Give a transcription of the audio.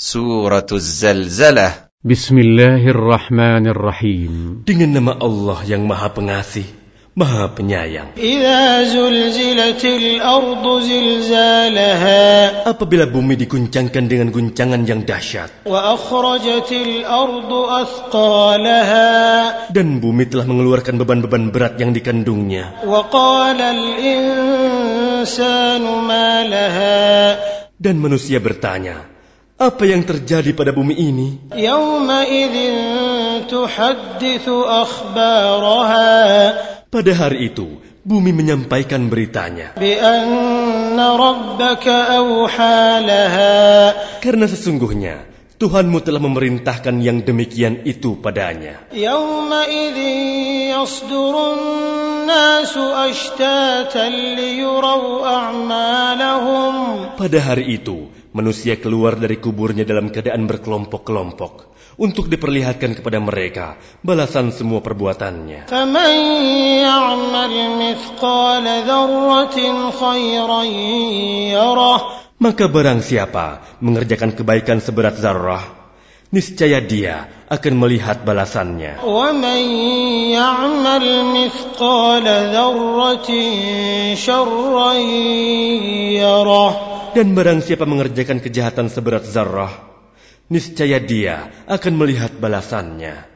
Suratul Zalzalah. Bismillahirrahmanirrahim. Dengan nama Allah yang Maha Pengasih, Maha Penyayang. Apabila bumi diguncangkan dengan guncangan yang dahsyat. Dan bumi telah mengeluarkan beban-beban berat yang dikandungnya. Dan manusia bertanya, apa yang terjadi pada bumi ini? Pada hari itu, bumi menyampaikan beritanya. Karena sesungguhnya, Tuhanmu telah memerintahkan yang demikian itu padanya. Yawma pada hari itu, manusia keluar dari kuburnya dalam keadaan berkelompok-kelompok untuk diperlihatkan kepada mereka balasan semua perbuatannya. Maka barang siapa mengerjakan kebaikan seberat zarrah, niscaya dia akan melihat balasannya dan barang siapa mengerjakan kejahatan seberat zarah, niscaya dia akan melihat balasannya.